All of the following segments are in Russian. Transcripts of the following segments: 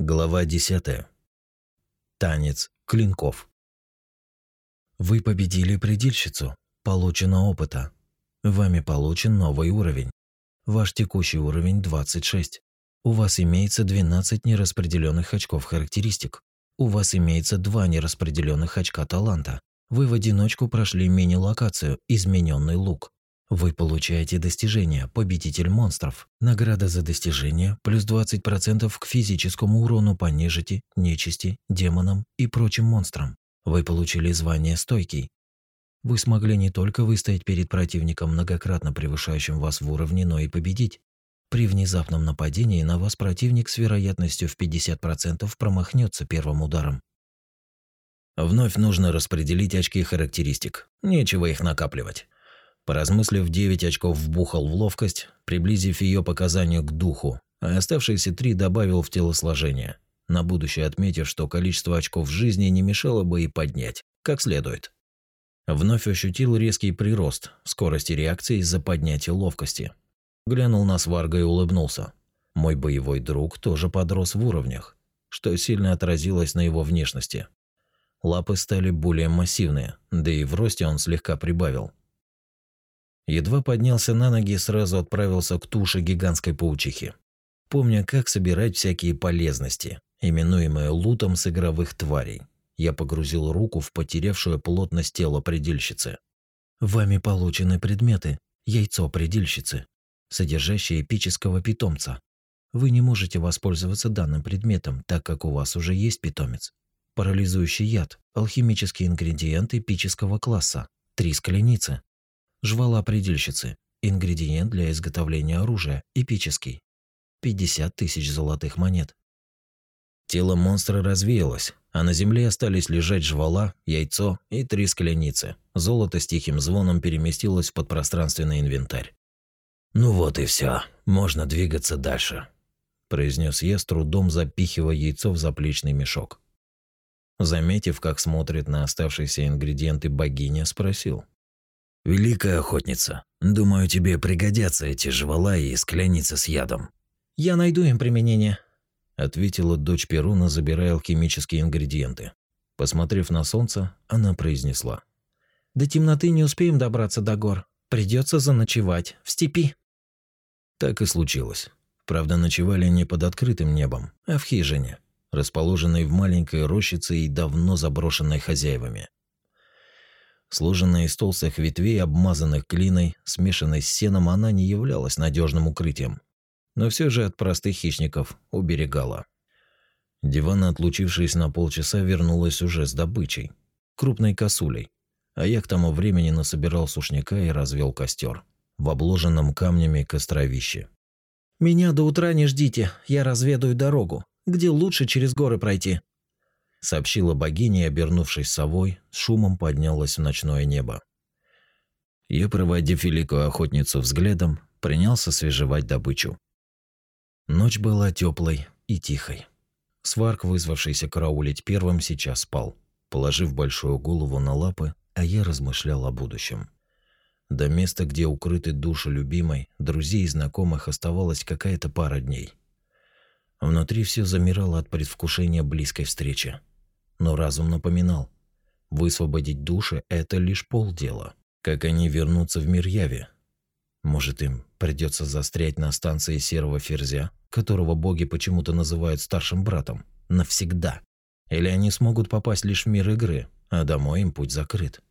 Глава 10. Танец клинков. Вы победили предельщицу. Получено опыта. Вами получен новый уровень. Ваш текущий уровень 26. У вас имеется 12 нераспределенных очков характеристик. У вас имеется 2 нераспределенных очка таланта. Вы в одиночку прошли мини-локацию «Измененный лук». Вы получаете достижение «Победитель монстров». Награда за достижение плюс 20% к физическому урону по нежити, нечисти, демонам и прочим монстрам. Вы получили звание «Стойкий». Вы смогли не только выстоять перед противником, многократно превышающим вас в уровне, но и победить. При внезапном нападении на вас противник с вероятностью в 50% промахнется первым ударом. Вновь нужно распределить очки характеристик. Нечего их накапливать. Поразмыслив, 9 очков вбухал в ловкость, приблизив ее показания к духу, а оставшиеся 3 добавил в телосложение, на будущее отметив, что количество очков жизни не мешало бы и поднять, как следует. Вновь ощутил резкий прирост скорости реакции из-за поднятия ловкости. Глянул на Сварга и улыбнулся. Мой боевой друг тоже подрос в уровнях, что сильно отразилось на его внешности. Лапы стали более массивные, да и в росте он слегка прибавил. Едва поднялся на ноги и сразу отправился к туше гигантской паучихи. Помня, как собирать всякие полезности, именуемые лутом с игровых тварей, я погрузил руку в потерявшую плотность тело предельщицы. Вами получены предметы, яйцо предельщицы, содержащее эпического питомца. Вы не можете воспользоваться данным предметом, так как у вас уже есть питомец. Парализующий яд, алхимический ингредиент эпического класса, три скленицы, Жвала предельщицы. Ингредиент для изготовления оружия. Эпический. 50 тысяч золотых монет. Тело монстра развеялось, а на земле остались лежать жвала, яйцо и три скляницы. Золото с тихим звоном переместилось в подпространственный инвентарь. «Ну вот и все, можно двигаться дальше», – произнес я с трудом запихивая яйцо в заплечный мешок. Заметив, как смотрит на оставшиеся ингредиенты богиня, спросил. «Великая охотница, думаю, тебе пригодятся эти жвала и скляницы с ядом». «Я найду им применение», – ответила дочь Перуна, забирая алхимические ингредиенты. Посмотрев на солнце, она произнесла. «До темноты не успеем добраться до гор. Придется заночевать в степи». Так и случилось. Правда, ночевали не под открытым небом, а в хижине, расположенной в маленькой рощице и давно заброшенной хозяевами. Сложенная из толстых ветвей, обмазанных глиной, смешанной с сеном, она не являлась надежным укрытием, но все же от простых хищников уберегала. Дивана, отлучившись на полчаса, вернулась уже с добычей, крупной косулей, а я к тому времени насобирал сушняка и развел костер в обложенном камнями костровище. «Меня до утра не ждите, я разведаю дорогу, где лучше через горы пройти», сообщила богиня обернувшись совой, шумом поднялась в ночное небо. Я, проводив великую охотницу взглядом, принялся свежевать добычу. Ночь была теплой и тихой. Сварк, вызвавшийся караулить первым, сейчас спал, положив большую голову на лапы, а я размышлял о будущем. До места, где укрыты души любимой, друзей и знакомых оставалась какая-то пара дней. Внутри все замирало от предвкушения близкой встречи но разум напоминал. Высвободить души – это лишь полдела. Как они вернутся в мир яви? Может, им придется застрять на станции серого ферзя, которого боги почему-то называют старшим братом, навсегда? Или они смогут попасть лишь в мир игры, а домой им путь закрыт?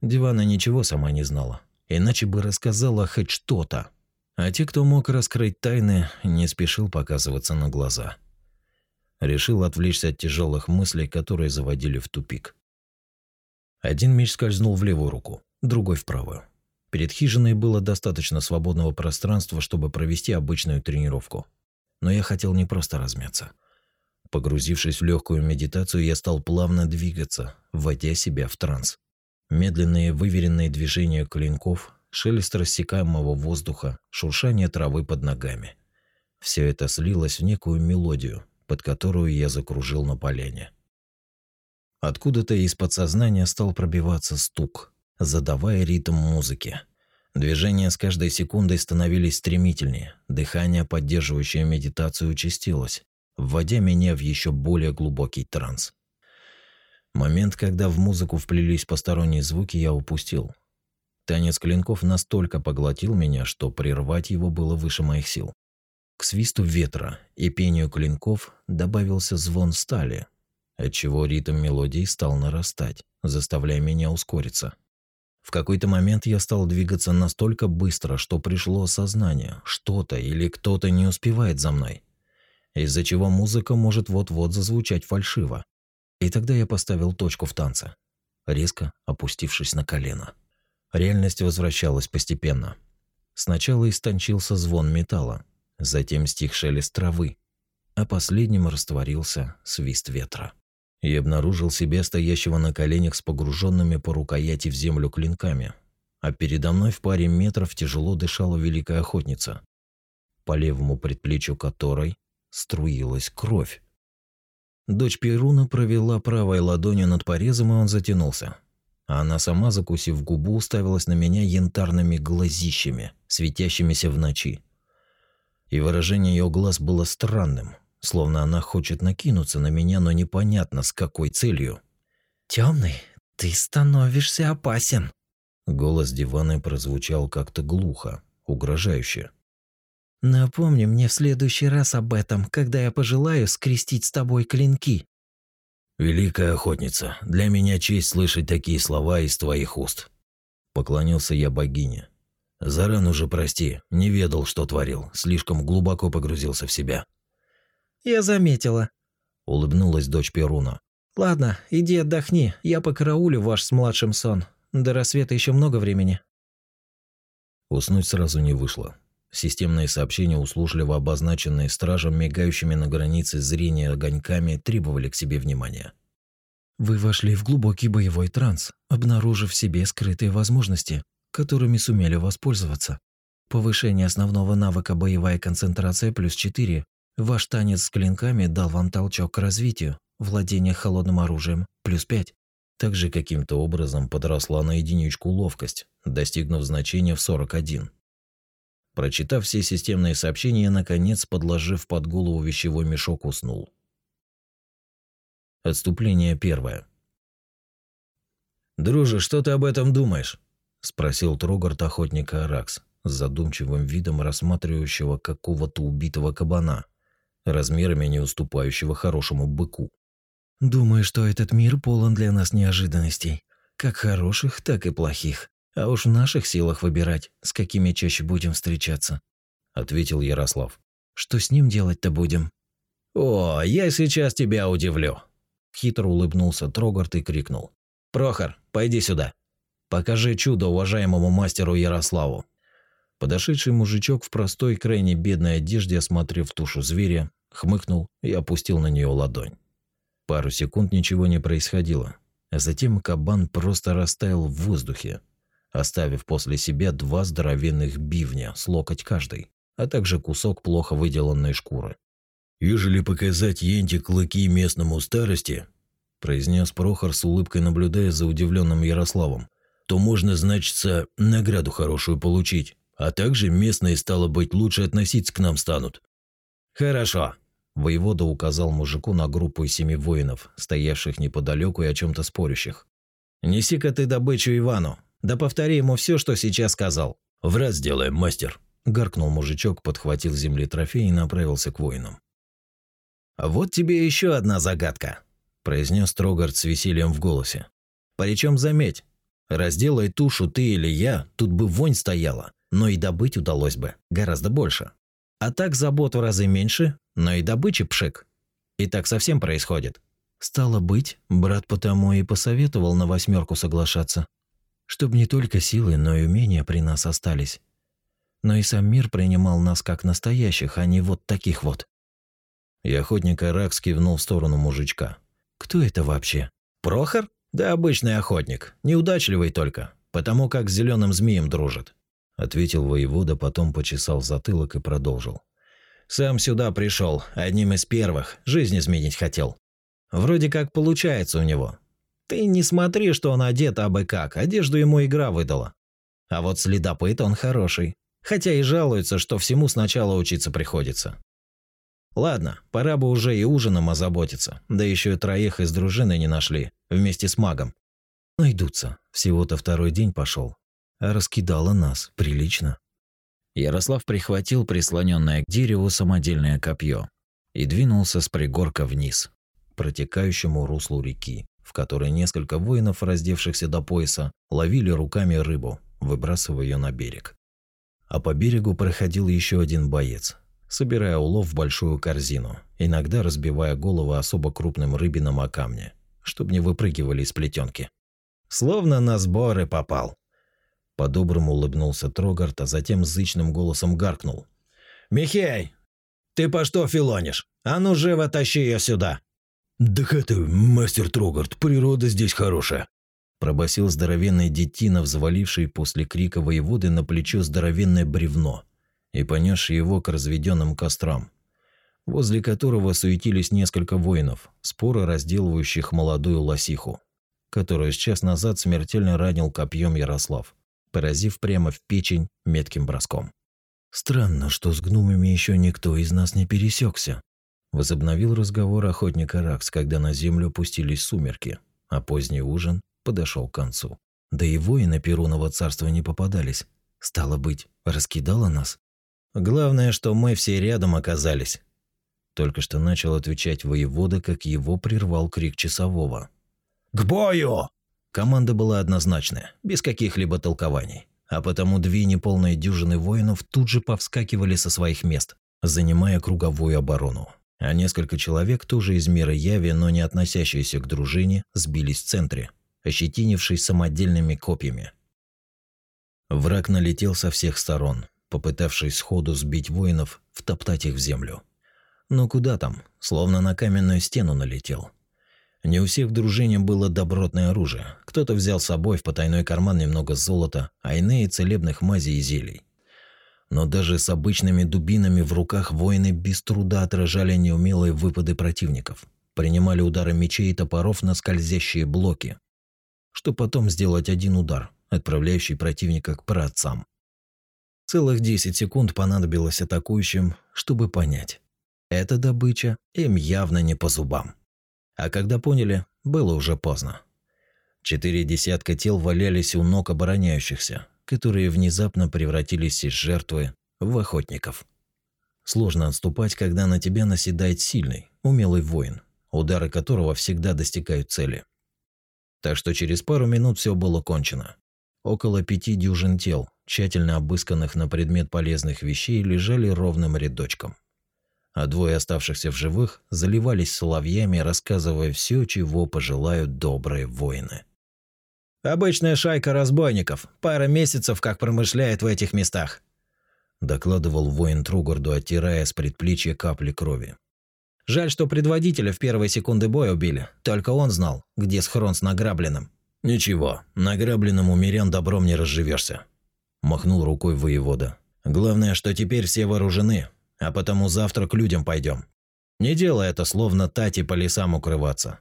Дивана ничего сама не знала, иначе бы рассказала хоть что-то. А те, кто мог раскрыть тайны, не спешил показываться на глаза – Решил отвлечься от тяжелых мыслей, которые заводили в тупик. Один меч скользнул в левую руку, другой в правую. Перед хижиной было достаточно свободного пространства, чтобы провести обычную тренировку. Но я хотел не просто размяться. Погрузившись в легкую медитацию, я стал плавно двигаться, вводя себя в транс. Медленные выверенные движения клинков, шелест рассекаемого воздуха, шуршание травы под ногами. Все это слилось в некую мелодию, под которую я закружил на поляне. Откуда-то из подсознания стал пробиваться стук, задавая ритм музыки. Движения с каждой секундой становились стремительнее, дыхание, поддерживающее медитацию, участилось. вводя меня в еще более глубокий транс. Момент, когда в музыку вплелись посторонние звуки, я упустил. Танец клинков настолько поглотил меня, что прервать его было выше моих сил. К свисту ветра и пению клинков добавился звон стали, отчего ритм мелодии стал нарастать, заставляя меня ускориться. В какой-то момент я стал двигаться настолько быстро, что пришло осознание, что-то или кто-то не успевает за мной, из-за чего музыка может вот-вот зазвучать фальшиво. И тогда я поставил точку в танце, резко опустившись на колено. Реальность возвращалась постепенно. Сначала истончился звон металла, затем стих шелест травы, а последним растворился свист ветра. Я обнаружил себя стоящего на коленях с погруженными по рукояти в землю клинками, а передо мной в паре метров тяжело дышала великая охотница, по левому предплечью которой струилась кровь. Дочь Перуна провела правой ладонью над порезом, и он затянулся. А она сама, закусив губу, уставилась на меня янтарными глазищами, светящимися в ночи. И выражение ее глаз было странным, словно она хочет накинуться на меня, но непонятно с какой целью. Темный, ты становишься опасен. Голос дивана прозвучал как-то глухо, угрожающе. Напомни мне в следующий раз об этом, когда я пожелаю скрестить с тобой клинки. Великая охотница, для меня честь слышать такие слова из твоих уст. Поклонился я богине. Заран уже прости, не ведал, что творил, слишком глубоко погрузился в себя. Я заметила, улыбнулась дочь Перуна. Ладно, иди отдохни, я покараулю ваш с младшим сон. До рассвета еще много времени. Уснуть сразу не вышло. Системные сообщения, услужливо обозначенные стражем, мигающими на границе зрения огоньками, требовали к себе внимания. Вы вошли в глубокий боевой транс, обнаружив в себе скрытые возможности, которыми сумели воспользоваться. Повышение основного навыка боевая концентрация плюс 4. Ваш танец с клинками дал вам толчок к развитию. Владение холодным оружием плюс 5. Также каким-то образом подросла на единичку ловкость, достигнув значения в 41. Прочитав все системные сообщения, наконец, подложив под голову вещевой мешок, уснул. Отступление первое. «Друже, что ты об этом думаешь?» – спросил Трогарт охотника Аракс с задумчивым видом рассматривающего какого-то убитого кабана, размерами не уступающего хорошему быку. «Думаю, что этот мир полон для нас неожиданностей, как хороших, так и плохих. А уж в наших силах выбирать, с какими чаще будем встречаться, ответил Ярослав. Что с ним делать-то будем? О, я сейчас тебя удивлю. Хитро улыбнулся Трогарт и крикнул: "Прохор, пойди сюда. Покажи чудо уважаемому мастеру Ярославу". Подошедший мужичок в простой, крайне бедной одежде, осмотрев тушу зверя, хмыкнул и опустил на нее ладонь. Пару секунд ничего не происходило, а затем кабан просто растаял в воздухе, оставив после себя два здоровенных бивня с локоть каждый, а также кусок плохо выделанной шкуры. «Ежели показать Енте клыки местному старости», – произнес Прохор с улыбкой, наблюдая за удивленным Ярославом, «то можно, значится, награду хорошую получить, а также местные, стало быть, лучше относиться к нам станут». «Хорошо», – воевода указал мужику на группу из семи воинов, стоявших неподалеку и о чем то спорящих. «Неси-ка ты добычу Ивану, да повтори ему все, что сейчас сказал. В раз сделаем, мастер. Гаркнул мужичок, подхватил земли трофей и направился к воинам. Вот тебе еще одна загадка, произнес Трогард с весельем в голосе. Причем заметь, разделай тушу ты или я, тут бы вонь стояла, но и добыть удалось бы гораздо больше. А так забот в разы меньше, но и добычи пшик. И так совсем происходит. Стало быть, брат потому и посоветовал на восьмерку соглашаться чтобы не только силы, но и умения при нас остались. Но и сам мир принимал нас как настоящих, а не вот таких вот. И охотник Аракс кивнул в сторону мужичка. Кто это вообще? Прохор? Да обычный охотник, неудачливый только, потому как с зеленым змеем дружит. Ответил воевода, потом почесал затылок и продолжил. Сам сюда пришел, одним из первых, жизнь изменить хотел. Вроде как получается у него, ты не смотри, что он одет абы как, одежду ему игра выдала. А вот следопыт он хороший, хотя и жалуется, что всему сначала учиться приходится. Ладно, пора бы уже и ужином озаботиться, да еще и троих из дружины не нашли, вместе с магом. Найдутся, всего-то второй день пошел, а раскидала нас прилично. Ярослав прихватил прислоненное к дереву самодельное копье и двинулся с пригорка вниз, протекающему руслу реки, в которой несколько воинов, раздевшихся до пояса, ловили руками рыбу, выбрасывая ее на берег. А по берегу проходил еще один боец, собирая улов в большую корзину, иногда разбивая головы особо крупным рыбинам о камни, чтобы не выпрыгивали из плетенки. Словно на сборы попал. По-доброму улыбнулся Трогарт, а затем зычным голосом гаркнул. «Михей, ты по что филонишь? А ну живо тащи ее сюда!» «Да это, мастер Трогарт, природа здесь хорошая!» Пробасил здоровенный детина, взваливший после крика воеводы на плечо здоровенное бревно и понесший его к разведенным кострам, возле которого суетились несколько воинов, споро разделывающих молодую лосиху, которую с час назад смертельно ранил копьем Ярослав, поразив прямо в печень метким броском. «Странно, что с гномами еще никто из нас не пересекся. Возобновил разговор охотник Аракс, когда на землю опустились сумерки, а поздний ужин подошел к концу. Да и воины Перунова царства не попадались. Стало быть, раскидало нас. Главное, что мы все рядом оказались. Только что начал отвечать воевода, как его прервал крик часового. «К бою!» Команда была однозначная, без каких-либо толкований. А потому две неполные дюжины воинов тут же повскакивали со своих мест, занимая круговую оборону а несколько человек, тоже из мира Яви, но не относящиеся к дружине, сбились в центре, ощетинившись самодельными копьями. Враг налетел со всех сторон, попытавшись сходу сбить воинов, втоптать их в землю. Но куда там, словно на каменную стену налетел. Не у всех в дружине было добротное оружие. Кто-то взял с собой в потайной карман немного золота, а иные целебных мазей и зелий. Но даже с обычными дубинами в руках воины без труда отражали неумелые выпады противников, принимали удары мечей и топоров на скользящие блоки, что потом сделать один удар, отправляющий противника к праотцам. Целых 10 секунд понадобилось атакующим, чтобы понять. Эта добыча им явно не по зубам. А когда поняли, было уже поздно. Четыре десятка тел валялись у ног обороняющихся, которые внезапно превратились из жертвы в охотников. Сложно отступать, когда на тебя наседает сильный, умелый воин, удары которого всегда достигают цели. Так что через пару минут все было кончено. Около пяти дюжин тел, тщательно обысканных на предмет полезных вещей, лежали ровным рядочком. А двое оставшихся в живых заливались соловьями, рассказывая все, чего пожелают добрые воины. Обычная шайка разбойников, пара месяцев как промышляет в этих местах», – докладывал воин Тругарду, оттирая с предплечья капли крови. «Жаль, что предводителя в первые секунды боя убили. Только он знал, где схрон с награбленным». «Ничего, награбленным у мирян добром не разживешься», – махнул рукой воевода. «Главное, что теперь все вооружены, а потому завтра к людям пойдем. Не делай это, словно тати по лесам укрываться.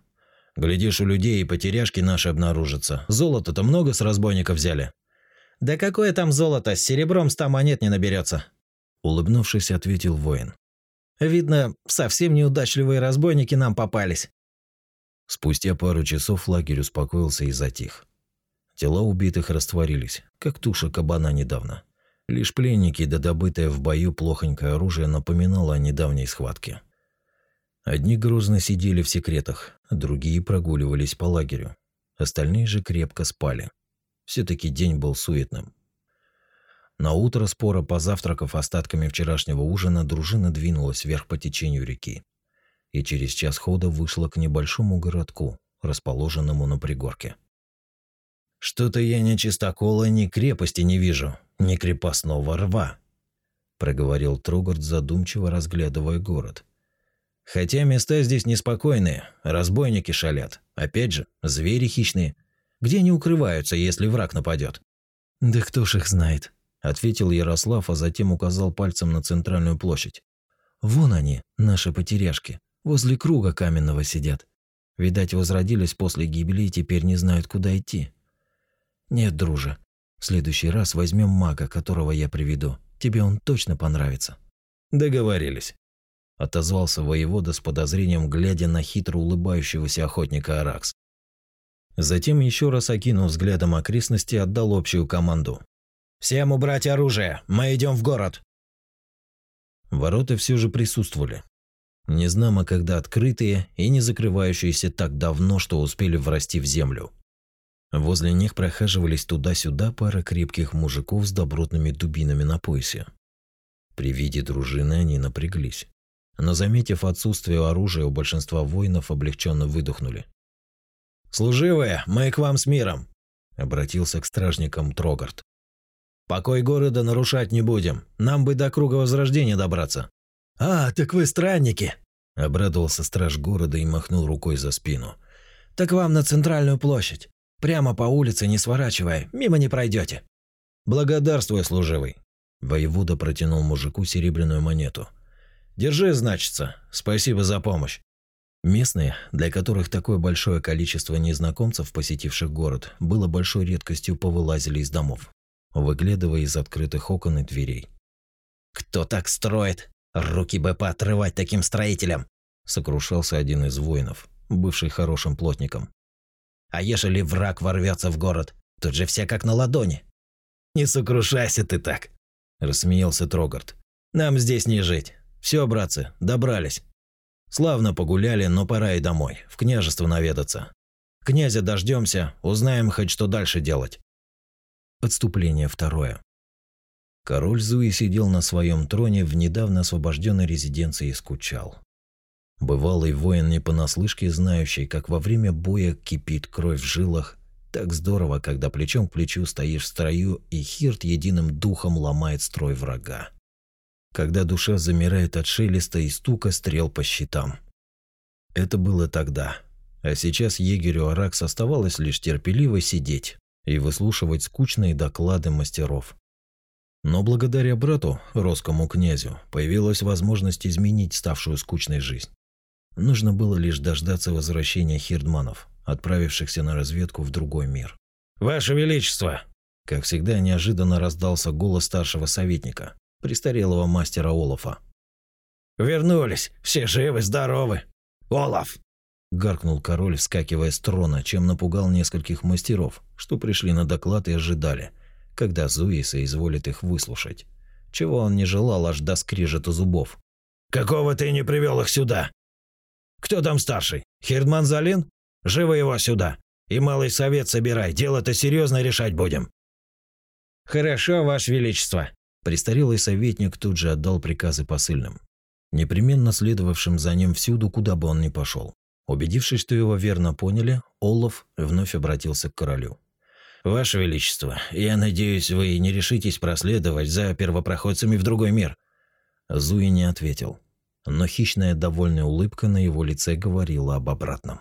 Глядишь, у людей и потеряшки наши обнаружатся. Золото-то много с разбойников взяли. Да какое там золото, с серебром ста монет не наберется. Улыбнувшись, ответил воин. Видно, совсем неудачливые разбойники нам попались. Спустя пару часов лагерь успокоился и затих. Тела убитых растворились, как туша кабана недавно. Лишь пленники да добытое в бою плохонькое оружие напоминало о недавней схватке. Одни грозно сидели в секретах, другие прогуливались по лагерю. Остальные же крепко спали. все таки день был суетным. На утро спора позавтракав остатками вчерашнего ужина, дружина двинулась вверх по течению реки и через час хода вышла к небольшому городку, расположенному на пригорке. «Что-то я ни чистокола, ни крепости не вижу, ни крепостного рва», проговорил Трогард, задумчиво разглядывая город – Хотя места здесь неспокойные, разбойники шалят. Опять же, звери хищные. Где они укрываются, если враг нападет? Да кто ж их знает, ответил Ярослав, а затем указал пальцем на центральную площадь. Вон они, наши потеряшки, возле круга каменного сидят. Видать, возродились после гибели и теперь не знают, куда идти. Нет, друже, в следующий раз возьмем мага, которого я приведу. Тебе он точно понравится. Договорились. отозвался воевода с подозрением, глядя на хитро улыбающегося охотника Аракс. Затем еще раз окинув взглядом окрестности, отдал общую команду. «Всем убрать оружие! Мы идем в город!» Ворота все же присутствовали. Незнамо когда открытые и не закрывающиеся так давно, что успели врасти в землю. Возле них прохаживались туда-сюда пара крепких мужиков с добротными дубинами на поясе. При виде дружины они напряглись. Но заметив отсутствие оружия, у большинства воинов облегченно выдохнули. «Служивые, мы к вам с миром!» – обратился к стражникам Трогард. «Покой города нарушать не будем, нам бы до круга возрождения добраться». «А, так вы странники!» – обрадовался страж города и махнул рукой за спину. «Так вам на центральную площадь. Прямо по улице, не сворачивая, мимо не пройдете. Благодарствуй, служивый. Воевода протянул мужику серебряную монету. Держи, значится. Спасибо за помощь. Местные, для которых такое большое количество незнакомцев, посетивших город, было большой редкостью, повылазили из домов, выглядывая из открытых окон и дверей. «Кто так строит? Руки бы поотрывать таким строителям!» – сокрушался один из воинов, бывший хорошим плотником. А ежели враг ворвется в город, тут же все как на ладони. Не сокрушайся ты так, рассмеялся Трогард. Нам здесь не жить. Все, братцы, добрались. Славно погуляли, но пора и домой, в княжество наведаться. Князя дождемся, узнаем хоть что дальше делать. Отступление второе. Король Зуи сидел на своем троне в недавно освобожденной резиденции и скучал. Бывалый воин не понаслышке знающий, как во время боя кипит кровь в жилах, так здорово, когда плечом к плечу стоишь в строю, и Хирт единым духом ломает строй врага. Когда душа замирает от шелеста и стука стрел по щитам. Это было тогда. А сейчас егерю Аракс оставалось лишь терпеливо сидеть и выслушивать скучные доклады мастеров. Но благодаря брату, росскому князю, появилась возможность изменить ставшую скучной жизнь. Нужно было лишь дождаться возвращения хирдманов, отправившихся на разведку в другой мир. «Ваше Величество!» Как всегда, неожиданно раздался голос старшего советника, престарелого мастера Олафа. «Вернулись! Все живы, здоровы! Олаф!» Гаркнул король, вскакивая с трона, чем напугал нескольких мастеров, что пришли на доклад и ожидали, когда Зуи соизволит их выслушать. Чего он не желал аж до скрежета зубов. «Какого ты не привел их сюда?» Кто там старший? Хирдман Залин? Живо его сюда. И малый совет собирай, дело-то серьезно решать будем. Хорошо, Ваше Величество. Престарелый советник тут же отдал приказы посыльным, непременно следовавшим за ним всюду, куда бы он ни пошел. Убедившись, что его верно поняли, Олаф вновь обратился к королю. «Ваше Величество, я надеюсь, вы не решитесь проследовать за первопроходцами в другой мир?» Зуи не ответил но хищная довольная улыбка на его лице говорила об обратном.